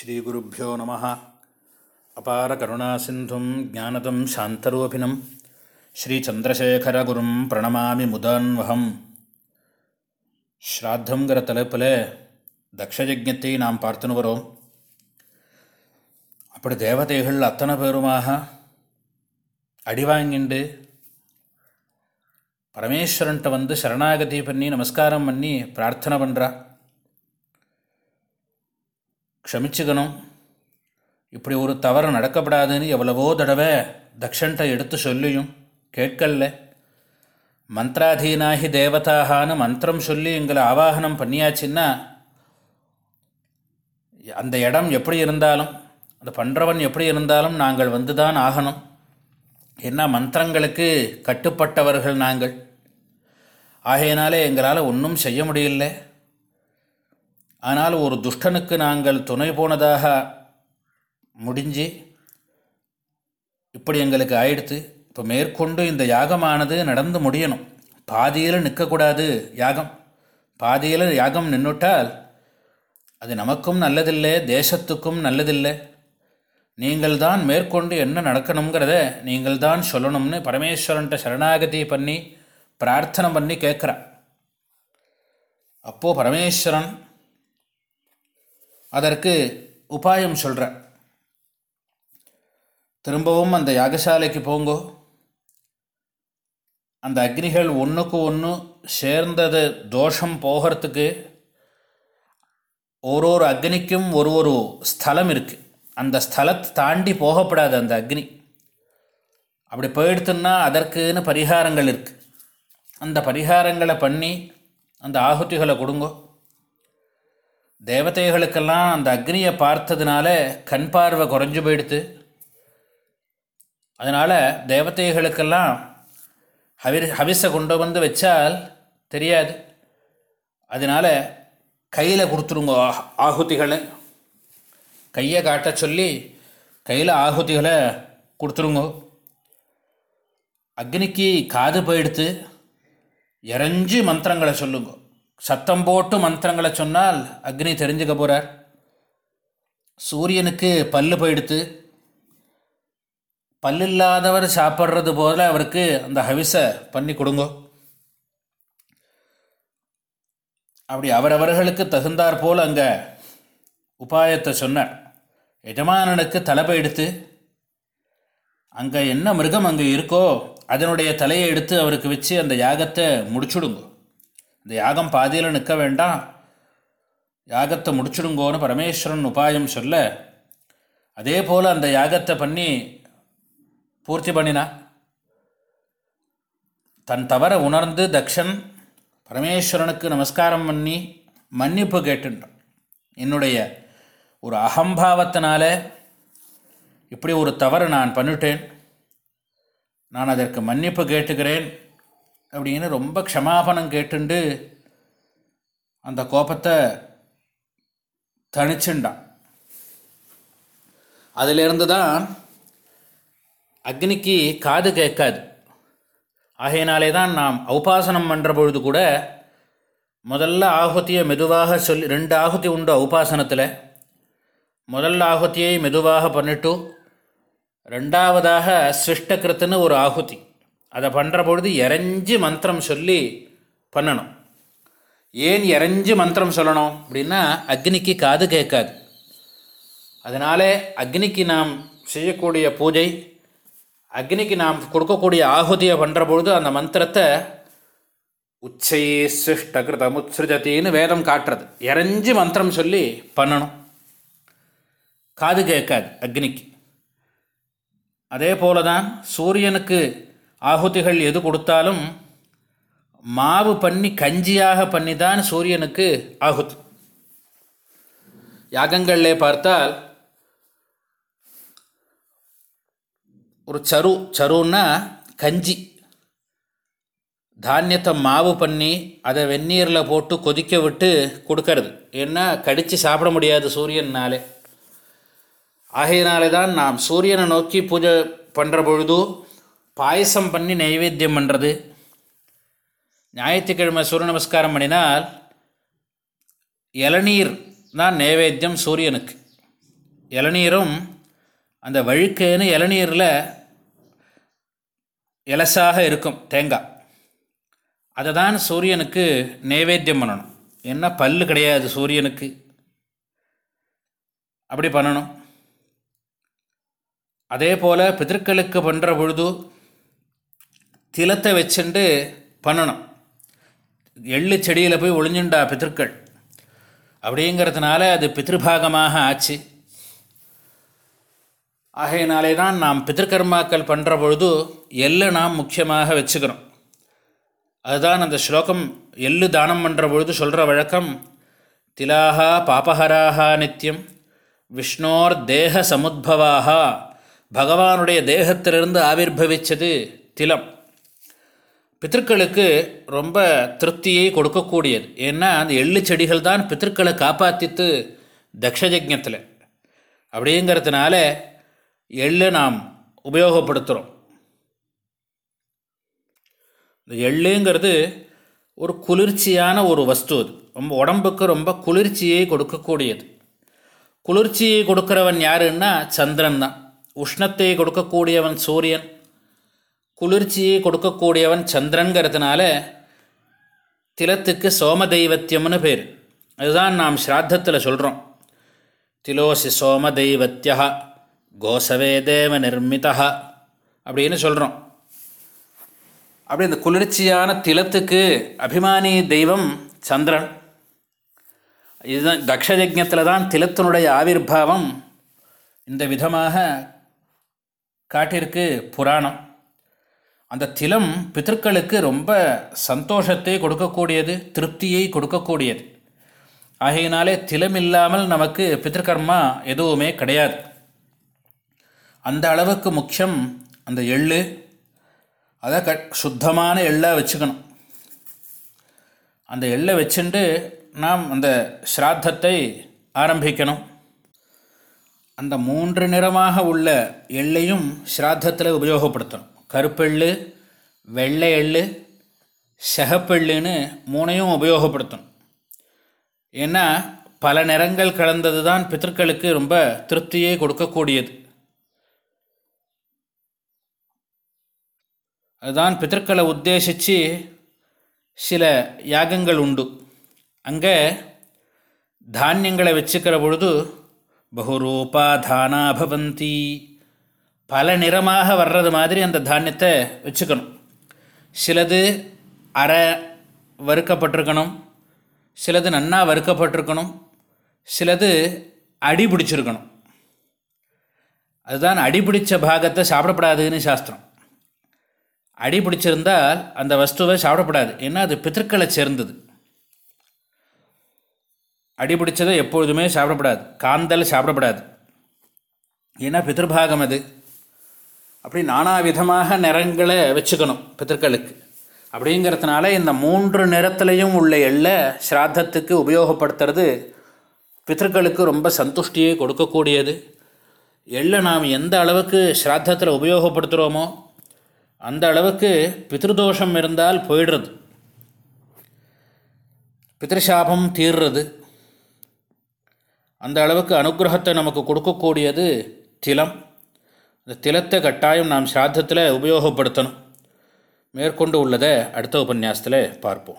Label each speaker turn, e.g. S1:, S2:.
S1: ஸ்ரீகுருப்போ நம. அபார கருணாசிந்தும் ஜானதம் சாந்தரூபிணம். ஸ்ரீச்சந்திரசேகரகுரும் பிரணமாமி முதான்வகம். ஸ்ராத்தங்கிற தலைப்பில் தக்ஷயஜத்தை நாம் பார்த்துன்னு வரோம். அப்படி தேவதைகள் அத்தனை பேருமாக அடிவாங்கிண்டு பரமேஸ்வரன்ட்ட வந்து சரணாகதி பண்ணி நமஸ்காரம் பண்ணி பிரார்த்தனை பண்ணுறா க்ஷமிச்சுக்கணும். இப்படி ஒரு தவறு நடக்கப்படாதுன்னு எவ்வளவோ தடவை தக்ஷன்ட்ட எடுத்து சொல்லியும் கேட்கல மந்த்ராதீனாகி தேவதாகான்னு மந்திரம் சொல்லி எங்களை ஆவாகனம் பண்ணியாச்சுன்னா அந்த இடம் எப்படி இருந்தாலும் அந்த பண்ணுறவன் எப்படி இருந்தாலும் நாங்கள் வந்து தான் ஆகணும். என்ன மந்திரங்களுக்கு கட்டுப்பட்டவர்கள் நாங்கள். ஆகையினாலே எங்களால் ஒன்றும் செய்ய முடியல. ஆனால் ஒரு துஷ்டனுக்கு நாங்கள் துணை போனதாக முடிஞ்சு இப்படி எங்களுக்கு ஆயிடுத்து. இப்போ மேற்கொண்டு இந்த யாகமானது நடந்து முடியணும். பாதியில் நிற்கக்கூடாது யாகம். பாதியில் யாகம் நின்றுட்டால் அது நமக்கும் நல்லதில்லை தேசத்துக்கும் நல்லதில்லை. நீங்கள் தான் மேற்கொண்டு என்ன நடக்கணுங்கிறத நீங்கள் தான் சொல்லணும்னு பரமேஸ்வரன்ட்ட சரணாகதி பண்ணி பிரார்த்தனை பண்ணி கேட்குறான் அப்போது பரமேஸ்வரன் அதற்கு உபாயம் சொல்கிற திரும்பவும் அந்த யாகசாலைக்கு போங்கோ. அந்த அக்னிகள் ஒன்றுக்கு ஒன்று சேர்ந்தது தோஷம் போகிறதுக்கு ஒரு ஒரு அக்னிக்கும் ஒரு ஒரு ஸ்தலம் இருக்குது அந்த ஸ்தலத்தை தாண்டி போகப்படாது அந்த அக்னி. அப்படி போயிடுத்துன்னா அதற்குன்னு பரிகாரங்கள் இருக்குது அந்த பரிகாரங்களை பண்ணி அந்த ஆகுத்திகளை கொடுங்கோ. தேவதைகளுக்கெல்லாம் அந்த அக்னியை பார்த்ததுனால கண் பார்வை குறைஞ்சு போயிடுத்து. அதனால் தேவதைகளுக்கெல்லாம் ஹவி ஹவிசை கொண்டு வந்து வச்சால் தெரியாது. அதனால் கையில் கொடுத்துருங்க ஆகுதிகளை. கையை காட்ட சொல்லி கையில் ஆகுதிகளை கொடுத்துருங்க. அக்னிக்கு காது போயிடுத்து இறஞ்சி மந்திரங்களை சொல்லுங்க. சத்தம் போட்டு மந்திரங்களை சொன்னால் அக்னி தெரிஞ்சுக்க போகிறார் சூரியனுக்கு பல்லு போயிடுத்து பல்லில்லாதவர் சாப்பிட்றது போல அவருக்கு அந்த ஹவிஸை பண்ணி கொடுங்கோ. அப்படி அவரவர்களுக்கு தகுந்தாற் போல் அங்கே உபாயத்தை சொன்னார். எஜமானனுக்கு தலைப்பை எடுத்து அங்கே என்ன மிருகம் அங்கே இருக்கோ அதனுடைய தலையை எடுத்து அவருக்கு வச்சு அந்த யாகத்தை முடிச்சுடுங்கோ. இந்த யாகம் பாதியில் நிற்க வேண்டாம். யாகத்தை முடிச்சுடுங்கோன்னு பரமேஸ்வரன் உபாயம் சொல்ல அதே போல் அந்த யாகத்தை பண்ணி பூர்த்தி பண்ணினா. தன் தவற உணர்ந்து தக்ஷன் பரமேஸ்வரனுக்கு நமஸ்காரம் பண்ணி மன்னிப்பு கேட்டுட்டான் என்னுடைய ஒரு அகம்பாவத்தினால இப்படி ஒரு தவறு நான் பண்ணிட்டேன். நான் அதற்கு மன்னிப்பு கேட்டுக்கிறேன். அப்படின்னு ரொம்ப க்ஷமாபணம் கேட்டுண்டு அந்த கோபத்தை தணிச்சுண்டான். அதிலிருந்து தான் அக்னிக்கு காது கேட்காது. ஆகையினாலே தான் நாம் ஔபாசனம் பண்ணுற பொழுது கூட முதல்ல ஆகுத்தியை மெதுவாக சொல்லி ரெண்டு ஆகுதி உண்டு ஔபாசனத்தில். முதல்ல ஆகுத்தியை மெதுவாக பண்ணிட்டு ரெண்டாவதாக சிருஷ்டகிருத்துன்னு ஒரு ஆகுதி அதை பண்ணுற பொழுது இறஞ்சி மந்திரம் சொல்லி பண்ணணும். ஏன் இறஞ்சி மந்திரம் சொல்லணும்? அப்படின்னா அக்னிக்கு காது கேட்காது. அதனாலே அக்னிக்கு நாம் செய்யக்கூடிய பூஜை அக்னிக்கு நாம் கொடுக்கக்கூடிய ஆகுதியை பண்ணுற பொழுது அந்த மந்திரத்தை உச்சை சிருஷ்டகிருதம் உத்ஸ்ருஜத்தின்னு வேதம் காட்டுறது. இறஞ்சி மந்திரம் சொல்லி பண்ணணும். காது கேட்காது அக்னிக்கு. அதே போல தான் சூரியனுக்கு ஆகுதிகள் எது கொடுத்தாலும் மாவு பண்ணி கஞ்சியாக பண்ணி தான் சூரியனுக்கு ஆகுத். யாகங்களிலே பார்த்தால் ஒரு சரு சருன்னா கஞ்சி. தானியத்தை மாவு பண்ணி அதை வெந்நீரில் போட்டு கொதிக்க விட்டு கொடுக்கறது. ஏன்னா கடித்து சாப்பிட முடியாது சூரியன்னாலே. ஆகையினாலே தான் நாம் சூரியனை நோக்கி பூஜை பண்ணுற பொழுது பாயசம் பண்ணி நைவேத்தியம் பண்ணுறது ஞாயிற்றுக்கிழமை சூரிய நமஸ்காரம் பண்ணினால் இளநீர் தான் நைவேத்தியம் சூரியனுக்கு. இளநீரும் அந்த வழுக்கேன்னு இளநீரில் இலசாக இருக்கும் தேங்காய் அதை தான் சூரியனுக்கு நைவேத்தியம் பண்ணணும். என்ன பல்லு கிடையாது சூரியனுக்கு. அப்படி பண்ணணும். அதே போல் பிதற்களுக்கு பண்ணுற பொழுது திலத்தை வச்சுண்டு பண்ணணும். எள்ளு செடியில் போய் ஒளிஞ்சுண்டா பித்திருக்கள். அப்படிங்கிறதுனால அது பித்திருபாகமாக ஆச்சு. ஆகையினாலே தான் நாம் பித்திருக்கர்மாக்கள் பண்ணுற பொழுது எள்ளை நாம் முக்கியமாக வச்சுக்கிறோம். அதுதான் அந்த ஸ்லோகம் எள்ளு தானம் பண்ணுற பொழுது சொல்கிற வழக்கம். திலாகா பாபஹராக நித்தியம் விஷ்ணோர் தேக சமுத்பவாக பகவானுடைய தேகத்திலிருந்து ஆவிர்வவிச்சது திலம். பித்திருக்களுக்கு ரொம்ப திருப்தியை கொடுக்கக்கூடியது. ஏன்னா அந்த எள்ளு செடிகள் தான் பித்திருக்களை காப்பாற்றித்து தக்ஷயஜத்தில் அப்படிங்கிறதுனால எள்ளு நாம் உபயோகப்படுத்துகிறோம் இந்த எள்ளுங்கிறது ஒரு குளிர்ச்சியான ஒரு வஸ்து அது. ரொம்ப உடம்புக்கு ரொம்ப குளிர்ச்சியை கொடுக்கக்கூடியது. குளிர்ச்சியை கொடுக்குறவன் யாருன்னா சந்திரன் தான். உஷ்ணத்தை கொடுக்கக்கூடியவன் சூரியன். குளிர்ச்சியை கொடுக்கக்கூடியவன் சந்திரங்கிறதுனால திலத்துக்கு சோம தெய்வத்தியம்னு பேர். அதுதான் நாம் ஸ்ராத்தத்தில் சொல்கிறோம் திலோசி சோம தெய்வத்தியா கோசவே தேவ நிர்மிதா அப்படின்னு சொல்கிறோம் அப்படி இந்த குளிர்ச்சியான திலத்துக்கு அபிமானி தெய்வம் சந்திரன். இதுதான் தக்ஷயஜத்தில் தான் திலத்தினுடைய ஆவிர்வாவம் இந்த விதமாக காட்டிற்கு புராணம். அந்த திலம் பித்தர்களுக்கு ரொம்ப சந்தோஷத்தை கொடுக்கக்கூடியது திருப்தியை கொடுக்கக்கூடியது. ஆகையினாலே திலம் இல்லாமல் நமக்கு பித்திருக்கர்மா எதுவுமே கிடையாது. அந்த அளவுக்கு முக்கியம் அந்த எள்ளு. அதை க சுத்தமான எள்ளாக வச்சுக்கணும். அந்த எள்ளை வச்சுட்டு நாம் அந்த ஸ்ராத்தத்தை ஆரம்பிக்கணும். அந்த மூன்று நிறமாக உள்ள எள்ளையும் ஸ்ராத்தத்தில் உபயோகப்படுத்தணும். கருப்பெள்ளு வெள்ளை எள்ளு செகப்பெள்ளுன்னு மூணையும் உபயோகப்படுத்தணும். ஏன்னா பல நிறங்கள் கலந்தது தான் பித்தர்களுக்கு ரொம்ப திருப்தியை கொடுக்கக்கூடியது. அதுதான் பித்தர்களை உத்தேசித்து சில யாகங்கள் உண்டு. அங்கே தானியங்களை வச்சுக்கிற பொழுது பகுரூபா தானா பவந்தி. பல நிறமாக வர்றது மாதிரி அந்த தானியத்தை வச்சுக்கணும். சிலது அரை வறுக்கப்பட்டிருக்கணும். சிலது நன்னா வறுக்கப்பட்டிருக்கணும். சிலது அடி பிடிச்சிருக்கணும். அதுதான் அடி பிடிச்ச பாகத்தை சாப்பிடப்படாதுன்னு சாஸ்திரம். அடி பிடிச்சிருந்தால் அந்த வஸ்துவை சாப்பிடப்படாது. ஏன்னா அது பித்திருக்களை சேர்ந்தது. அடி பிடிச்சதை எப்பொழுதுமே சாப்பிடப்படாது. காந்தல் சாப்பிடப்படாது. ஏன்னா பித்திருபாகம் அது. அப்படி நானா விதமாக நிறங்களை வச்சுக்கணும் பித்தர்களுக்கு. அப்படிங்கிறதுனால இந்த மூன்று நிறத்துலையும் உள்ள எள்ளை ஸ்ராத்தத்துக்கு உபயோகப்படுத்துறது பித்தர்களுக்கு ரொம்ப சந்துஷ்டியை கொடுக்கக்கூடியது. எள்ளை நாம் எந்த அளவுக்கு ஸ்ராத்தத்தில் உபயோகப்படுத்துகிறோமோ அந்த அளவுக்கு பித்ருதோஷம் இருந்தால் போயிடுறது. பித்ருஷாபம் தீர்றது. அந்த அளவுக்கு அனுகிரகத்தை நமக்கு கொடுக்கக்கூடியது திலம். இந்த திலத்தை கட்டாயம் நாம் சிராதத்தில் உபயோகப்படுத்தணும். மேற்கொண்டு உள்ளதை அடுத்த உபன்யாசத்தில் பார்ப்போம்.